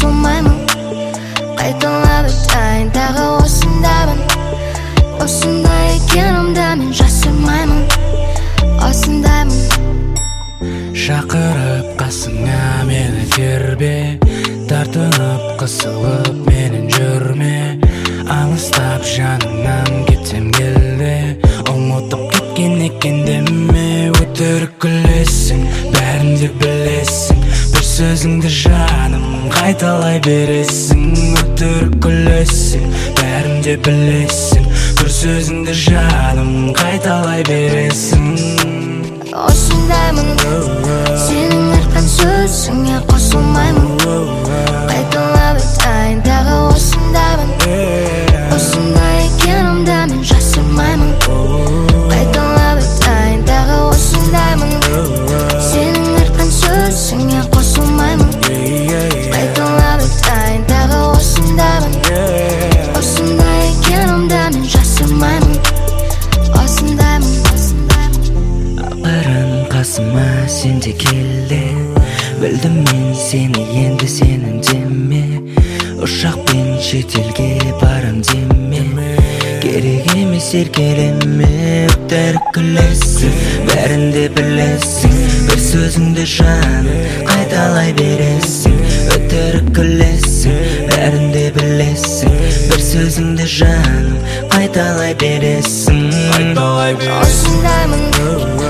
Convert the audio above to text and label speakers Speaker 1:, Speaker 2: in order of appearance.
Speaker 1: қосылмаймын қайталап айтайын тағы осындамын осындай екенімді мен жасырмаймын осындаймын
Speaker 2: шақырып қасыңа мені тербе тартынып қысылып менен жүрме алыстап жаныңнан кетсем келде ұмытып кеткен екен деме өтірік күлесің бәрін де білесің сөзіңді жаным қайталай бересің өтірік күлесің бәрін де білесің. Бір сөзіңді жаным қайталай бересің.
Speaker 1: Осындаймын сенің айтқан сөзіңе қосылмаймын.
Speaker 2: Қасыма сен де келде білдім мен сені енді сенімдеме ұшақпен шетелге барам деме керек емес еркелеме өтірік күлесің бәрін де білесің бір сөзіңді жаным қайталай бересің өтірік күлесің бәрін де білесің бір сөзіңді жаным қайталай бересің қайталай